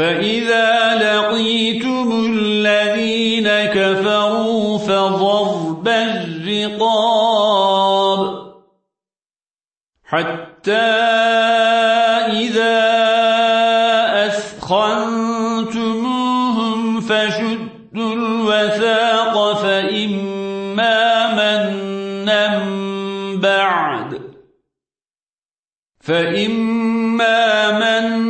فإذا لقيتم الذين كفروا فضرب الرقاب حتى إذا أثخنتموهم فشدوا الوثاق فإما منا بعد فإما منا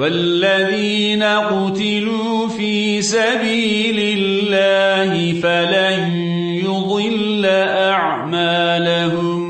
والذين قتلوا في سبيل الله فلن يضل أعمالهم.